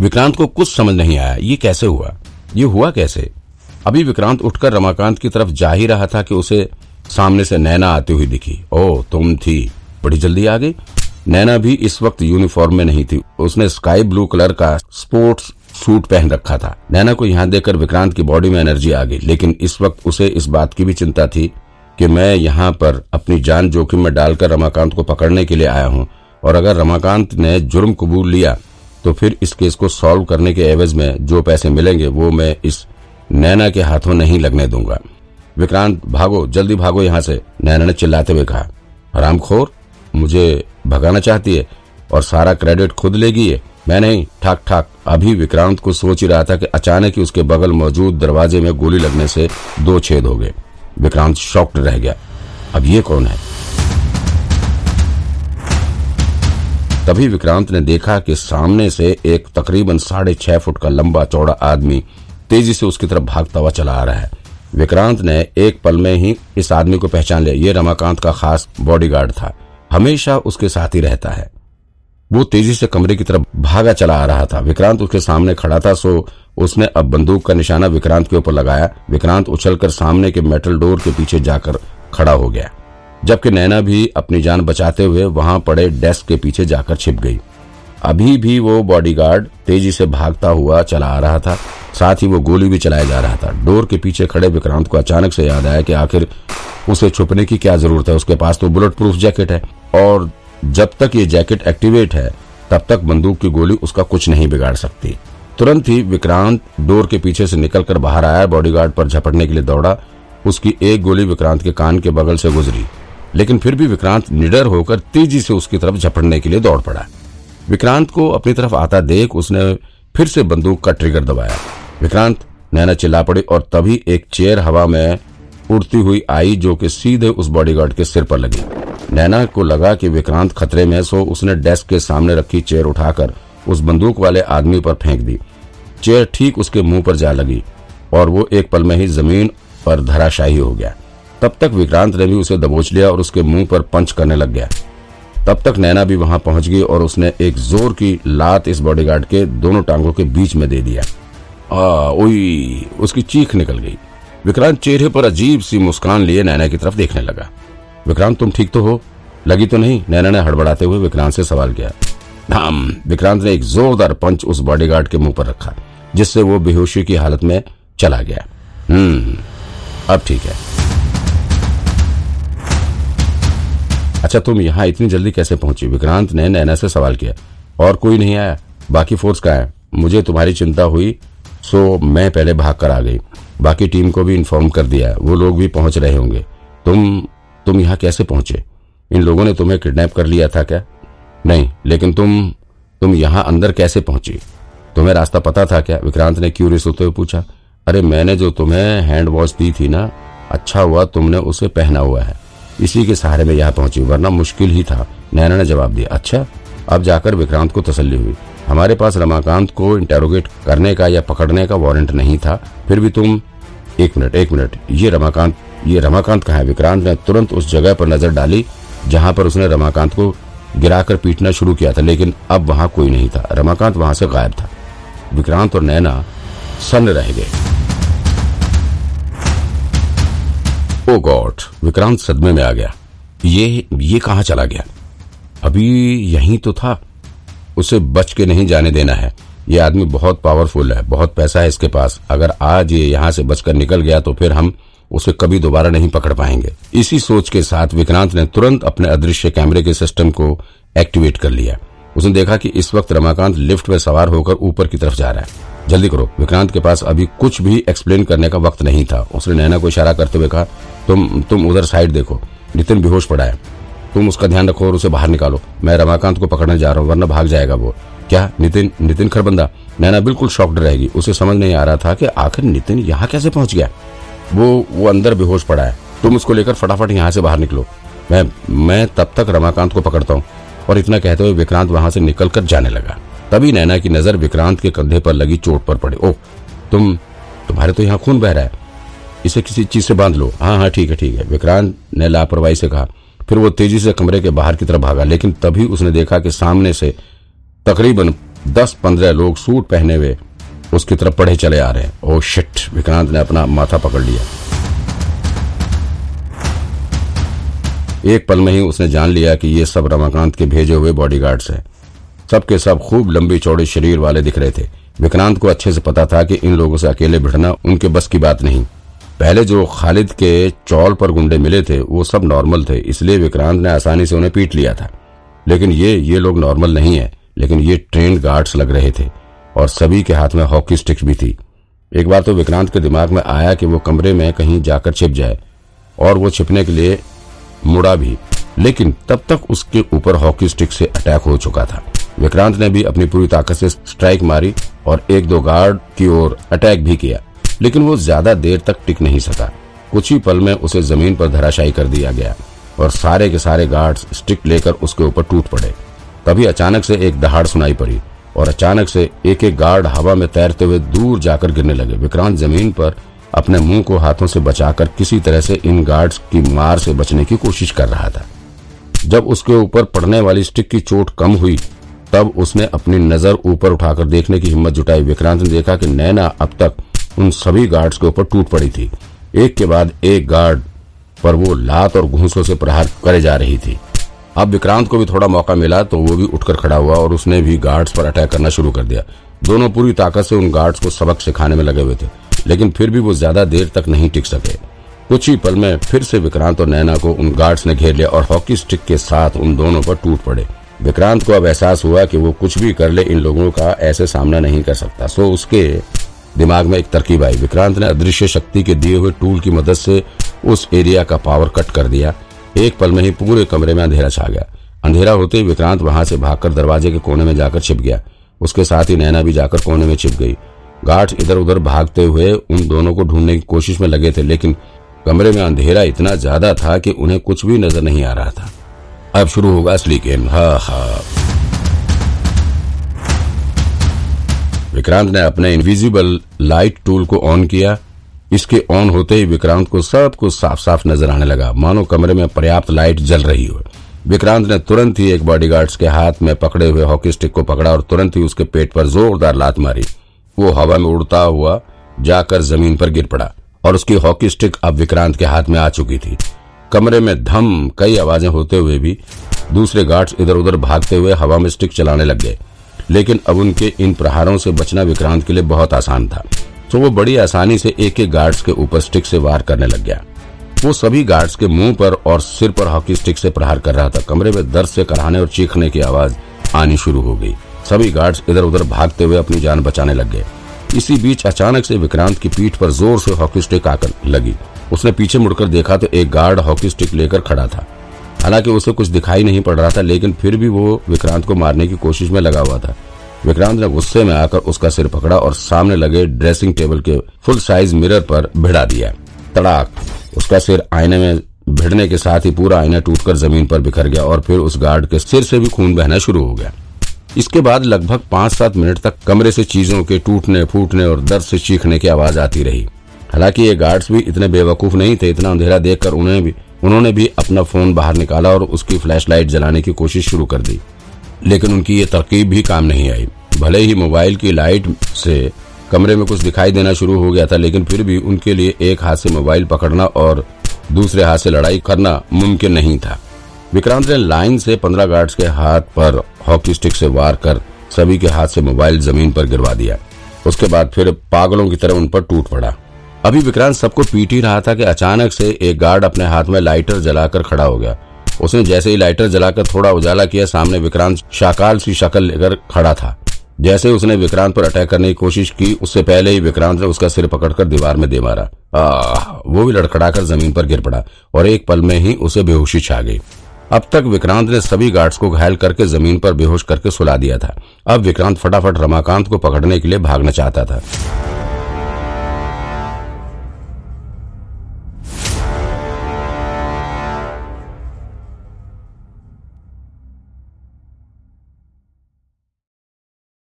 विक्रांत को कुछ समझ नहीं आया, ये कैसे हुआ? ये हुआ कैसे? अभी विक्रांत उठकर रमाकांत की तरफ़ जा ही रहा था कि उसे सामने से नैना आती हुई दिखी। ओ, तुम थी। बड़ी जल्दी आ गई। नैना भी इस वक्त यूनिफॉर्म में नहीं थी। उसने स्काई ब्लू कलर का स्पोर्ट्स सूट पहन रखा था। नैना को यहाँ देखकर विक्रांत की बॉडी में एनर्जी आ गई, लेकिन इस वक्त उसे इस बात की भी चिंता थी कि मैं यहाँ पर अपनी जान जोखिम में डालकर रमाकांत को पकड़ने के लिए आया हूँ। और अगर रमाकांत ने जुर्म कबूल लिया तो फिर इस केस को सॉल्व करने के एवज में जो पैसे मिलेंगे, वो मैं इस नैना के हाथों नहीं लगने दूँगा। विक्रांत, भागो, जल्दी भागो यहाँ से, नैना ने चिल्लाते हुए कहा। हरामखोर मुझे भगाना चाहती है और सारा क्रेडिट खुद लेगी है मैं नहीं, ठाक ठाक। अभी विक्रांत को सोच ही रहा था कि अचानक ही उसके बगल मौजूद दरवाजे में गोली लगने से दो छेद हो गए। विक्रांत शॉक्ड रह गया। अब ये कौन है? तभी विक्रांत ने देखा कि सामने से एक तकरीबन साढ़े छह फुट का लंबा चौड़ा आदमी तेज़ी से उसकी तरफ़ भागता हुआ चला आ रहा है। विक्रांत ने एक पल में ही इस आदमी को पहचान लिया। ये रमाकांत का खास बॉडीगार्ड था। हमेशा उसके साथ ही रहता है। वो तेज़ी से कमरे की तरफ़ भागा चला आ रहा था। विक्रांत उसके सामने खड़ा था, सो उसने अब बंदूक का निशाना विक्रांत के ऊपर लगाया। विक्रांत उछलकर सामने के मेटल डोर के पीछे जाकर खड़ा हो गया। जबकि नैना भी अपनी जान बचाते हुए वहाँ पड़े डेस्क के पीछे जाकर छिप गई। अभी भी वो बॉडीगार्ड तेज़ी से भागता हुआ चला आ रहा था, साथ ही वो गोली भी चलाया जा रहा था। डोर के पीछे खड़े विक्रांत को अचानक से याद आया कि आखिर उसे छुपने की क्या ज़रूरत है, उसके पास तो बुलेट प्रूफ जैकेट है। और जब तक ये जैकेट एक्टिवेट है, तब तक बंदूक की गोली उसका कुछ नहीं बिगाड़ सकती। तुरंत ही विक्रांत डोर के पीछे से निकलकर बाहर आया, बॉडीगार्ड पर झपटने के लिए दौड़ा। उसकी एक गोली विक्रांत के कान के बगल से गुजरी। लेकिन फिर भी विक्रांत निडर होकर तेज़ी से उसकी तरफ़ झपटने के लिए दौड़ पड़ा। विक्रांत को अपनी तरफ़ आता देख उसने फिर से बंदूक का ट्रिगर दबाया। विक्रांत नैना चिल्ला पड़ी और तभी एक चेयर हवा में उड़ती हुई आई जो कि सीधे उस बॉडीगार्ड के सिर पर लगी। नैना को लगा कि विक्रांत खतरे में सो उसने डेस्क के सामने रखी चेयर उठाकर उस बंदूक वाले आदमी पर फेंक दी। चेयर ठीक उसके मुँह पर जा लगी और वो एक पल में ही ज़मीन पर धराशाही हो गया। तब तक विक्रांत ने भी उसे दबोच लिया और उसके मुँह पर पंच करने लग गया। तब तक नैना भी वहाँ पहुँच गई और उसने एक ज़ोर की लात इस बॉडीगार्ड के दोनों टांगों के बीच में दे दिया। ओई, उसकी चीख निकल गई। विक्रांत चेहरे पर अजीब सी मुस्कान लिए नैना की तरफ़ देखने लगा। विक्रांत, तुम ठीक तो हो? लगी तो नहीं? नैना ने हड़बड़ाते हुए विक्रांत से सवाल किया। धाम विक्रांत ने एक जोरदार पंच उस बॉडीगार्ड के मुँह पर रखा, जिससे वो बेहोशी की हालत में चला गया। हम्म अब ठीक है। अच्छा तुम यहाँ इतनी जल्दी कैसे पहुँची? विक्रांत ने नैना से सवाल किया। और कोई नहीं आया। बाकी फोर्स का है? मुझे तुम्हारी चिंता हुई, सो मैं पहले भाग कर आ गई। बाकी टीम को भी इन्फॉर्म कर दिया। वो लोग भी पहुँच रहे होंगे। तुम तुम यहाँ कैसे पहुँचे? इन लोगों ने तुम्हें किडनैप कर लिया था क्या? नहीं, लेकिन तुम तुम यहाँ अंदर कैसे पहुँची? तुम्हें रास्ता पता था क्या? विक्रांत ने क्यूरियस होते हुए पूछा। अरे, मैंने जो तुम्हें हैंड वॉश दी थी ना अच्छा हुआ तुमने उसे पहना हुआ है। इसी के सहारे में यहाँ पहुँची, वरना मुश्किल ही था। नैना ने जवाब दिया अच्छा अब जाकर विक्रांत को तसल्ली हुई। हमारे पास रमाकांत को इंटेरोगेट करने का या पकड़ने का वारंट नहीं था, फिर भी तुम एक मिनट एक मिनट, ये रमाकांत ये रमाकांत कहा है? विक्रांत ने तुरंत उस जगह पर नज़र डाली, जहाँ पर उसने रमाकांत को गिराकर पीटना शुरू किया था, लेकिन अब वहाँ कोई नहीं था। रमाकांत वहाँ से गायब था। विक्रांत और नैना सन्न रह गए। ओ गॉड विक्रांत सदमे में आ गया। ये ये कहा चला गया? अभी यहीं तो था। उसे बच के नहीं जाने देना है। ये आदमी बहुत पावरफुल है, बहुत पैसा है इसके पास। अगर आज ये यहाँ से बचकर निकल गया तो फिर हम उसे कभी दोबारा नहीं पकड़ पाएँगे। इसी सोच के साथ विक्रांत ने तुरंत अपने अदृश्य कैमरे के सिस्टम को एक्टिवेट कर लिया। उसने देखा कि इस वक्त रमाकांत लिफ्ट में सवार होकर ऊपर की तरफ़ जा रहा है। जल्दी करो। विक्रांत के पास अभी कुछ भी एक्सप्लेन करने का वक्त नहीं था। उसने नैना को इशारा करते हुए कहा, तुम तुम उधर साइड देखो। नितिन बेहोश पड़ा है। तुम उसका ध्यान रखो और उसे बाहर निकालो। मैं रमाकांत को पकड़ने जा रहा हूँ, वरना भाग जाएगा वो। क्या? नितिन नितिन खरबंदा? नैना बिल्कुल शॉक्ड रहेगी उसे समझ नहीं आ रहा था कि आखिर नितिन यहाँ कैसे पहुँच गया। वो वो अंदर बेहोश पड़ा है। तुम उसको लेकर फटाफट यहाँ से बाहर निकलो। मैं मैं तब तक रमाकांत को पकड़ता हूँ। और इतना कहते हुए विक्रांत वहाँ से निकलकर जाने लगा। तभी नैना की नज़र विक्रांत के कंधे पर लगी चोट पर पड़ी। ओह, तुम, तुम्हारे तो यहाँ खून बह रहा है। इसे किसी चीज़ से बाँध लो। हाँ हाँ ठीक है ठीक है। विक्रांत ने लापरवाही से कहा। फिर वो तेज़ी से कमरे के बाहर की तरफ़ भागा, लेकिन तभी उसने देखा कि सामने से तकरीबन दस पंद्रह लोग सूट पहने हुए उसकी तरफ़ पढ़े चले आ रहे हैं। ओ शिट, विक्रांत ने अपना माथा पकड़ लिया। एक पल में ही उसने जान लिया कि ये सब रमाकांत के भेजे हुए बॉडीगार्ड्स हैं। सबके सब खूब लंबी चौड़े शरीर वाले दिख रहे थे। विक्रांत को अच्छे से पता था कि इन लोगों से अकेले भिड़ना उनके बस की बात नहीं। पहले जो खालिद के चौल पर गुंडे मिले थे, वो सब नॉर्मल थे, इसलिए विक्रांत ने आसानी से उन्हें पीट लिया था। लेकिन ये ये लोग नॉर्मल नहीं है, लेकिन ये ट्रेंड गार्ड्स लग रहे थे, और सभी के हाथ में हॉकी स्टिक्स भी थी। एक बार तो विक्रांत के दिमाग में आया कि वो कमरे में कहीं जाकर छिप जाए, और वो छिपने के लिए मुड़ा भी, लेकिन तब तक उसके ऊपर हॉकी स्टिक से अटैक हो चुका था। विक्रांत ने भी अपनी पूरी ताकत से स्ट्राइक मारी और एक दो गार्ड की ओर अटैक भी किया, लेकिन वो ज़्यादा देर तक टिक नहीं सका। कुछ ही पल में उसे ज़मीन पर धराशायी कर दिया गया और सारे के सारे गार्ड्स स्टिक लेकर उसके ऊपर टूट पड़े। तभी अचानक से एक दहाड़ सुनाई पड़ी और अचानक से एक एक गार्ड हवा में तैरते हुए दूर जाकर गिरने लगे। विक्रांत ज़मीन पर अपने मुँह को हाथों से बचाकर किसी तरह से इन गार्ड्स की मार से बचने की कोशिश कर रहा था। जब उसके ऊपर पड़ने वाली स्टिक की चोट कम हुई तब उसने अपनी नज़र ऊपर उठाकर देखने की हिम्मत जुटाई। विक्रांत ने देखा कि नैना अब तक उन सभी गार्ड्स के ऊपर टूट पड़ी थी। एक के बाद एक गार्ड पर वो लात और घूसों से प्रहार करे जा रही थी। अब विक्रांत को भी थोड़ा मौका मिला तो वो भी उठकर खड़ा हुआ और उसने भी गार्ड्स पर अटैक करना शुरू कर दिया। दोनों पूरी ताकत से उन गार्ड्स को सबक सिखाने में लगे हुए थे, लेकिन फिर भी वो ज़्यादा देर तक नहीं टिक सके। कुछ ही पल में फिर से विक्रांत और नैना को उन गार्ड्स ने घेर लिया और हॉकी स्टिक के साथ उन दोनों पर टूट पड़े। विक्रांत को अब एहसास हुआ कि वो कुछ भी कर ले, इन लोगों का ऐसे सामना नहीं कर सकता। सो उसके दिमाग में एक तरकीब आई। विक्रांत ने अदृश्य शक्ति के दिए हुए टूल की मदद से उस एरिया का पावर कट कर दिया। एक पल में ही पूरे कमरे में अंधेरा छा गया। अंधेरा होते ही विक्रांत वहाँ से भागकर दरवाजे के कोने में जाकर छिप गया। उसके साथ ही नैना भी जाकर कोने में छिप गई। गार्ड्स इधर उधर भागते हुए उन दोनों को ढूँढने की कोशिश में लगे थे, लेकिन कमरे में अंधेरा इतना ज़्यादा था कि उन्हें कुछ भी नज़र नहीं आ रहा था। अब शुरू होगा असली गेम। हा हा। विक्रांत ने अपने इनविजिबल लाइट टूल को ऑन किया। इसके ऑन होते ही विक्रांत को सब कुछ साफ़ साफ़ नज़र आने लगा। मानो कमरे में पर्याप्त लाइट जल रही हो। विक्रांत ने तुरंत ही एक बॉडीगार्ड्स के हाथ में पकड़े हुए हॉकी स्टिक को पकड़ा और तुरंत ही उसके पेट पर जोरदार लात मारी। वो हवा में उड़ता हुआ जाकर ज़मीन पर गिर पड़ा और उसकी हॉकी स्टिक अब विक्रांत के हाथ में आ चुकी थी। कमरे में धम कई आवाज़ें होते हुए भी दूसरे गार्ड्स इधर उधर भागते हुए हवा में स्टिक चलाने लग गए। लेकिन अब उनके इन प्रहारों से बचना विक्रांत के लिए बहुत आसान था। तो वो बड़ी आसानी से एक एक गार्ड्स के ऊपर स्टिक से वार करने लग गया। वो सभी गार्ड्स के मुँह पर और सिर पर हॉकी स्टिक से प्रहार कर रहा था। कमरे में दर्द से कराने और चीखने की आवाज़ आनी शुरू हो गई। सभी गार्ड्स इधर उधर भागते हुए अपनी जान बचाने लग गए। इसी बीच अचानक से विक्रांत की पीठ पर ज़ोर से हॉकी स्टिक आकर लगी। उसने पीछे मुड़कर देखा तो एक गार्ड हॉकी स्टिक लेकर खड़ा था। हालाँकि उसे कुछ दिखाई नहीं पड़ रहा था, लेकिन फिर भी वो विक्रांत को मारने की कोशिश में लगा हुआ था। विक्रांत ने गुस्से में आकर उसका सिर पकड़ा और सामने लगे ड्रेसिंग टेबल के फुल साइज़ मिरर पर भिड़ा दिया। तड़ाक! उसका सिर आईने में भिड़ने के साथ ही पूरा आईना टूटकर ज़मीन पर बिखर गया और फिर उस गार्ड के सिर से भी खून बहना शुरू हो गया। इसके बाद लगभग पाँच सात मिनट तक कमरे से चीज़ों के टूटने फूटने और दर्द से चीखने की आवाज़ आती रही। हालाँकि ये गार्ड्स भी इतने बेवकूफ़ नहीं थे, इतना अंधेरा देखकर उन्हें भी, उन्होंने भी अपना फ़ोन बाहर निकाला और उसकी फ्लैशलाइट जलाने की कोशिश शुरू कर दी। लेकिन उनकी ये तरकीब भी काम नहीं आई। भले ही मोबाइल की लाइट से कमरे में कुछ दिखाई देना शुरू हो गया था, लेकिन फिर भी उनके लिए एक हाथ से मोबाइल पकड़ना और दूसरे हाथ से लड़ाई करना मुमकिन नहीं था। विक्रांत ने लाइन से पंद्रह गार्ड्स के हाथ पर हॉकी स्टिक से वार कर सभी के हाथ से मोबाइल ज़मीन पर गिरवा दिया। उसके बाद फिर पागलों की तरह उन पर टूट पड़ा। अभी विक्रांत सबको पीट ही रहा था कि अचानक से एक गार्ड अपने हाथ में लाइटर जलाकर खड़ा हो गया। उसने जैसे ही लाइटर जलाकर थोड़ा उजाला किया सामने विक्रांत शाकाल सी शक्ल लेकर खड़ा था। जैसे उसने विक्रांत पर अटैक करने की कोशिश की उससे पहले ही विक्रांत ने उसका सिर पकड़कर दीवार में दे मारा। आ, वो भी लड़खड़ाकर ज़मीन पर गिर पड़ा और एक पल में ही उसे बेहोशी छा गई। अब तक विक्रांत ने सभी गार्ड्स को घायल करके ज़मीन पर बेहोश करके सुला दिया था। अब विक्रांत फटाफट रमाकांत को पकड़ने के लिए भागना चाहता था।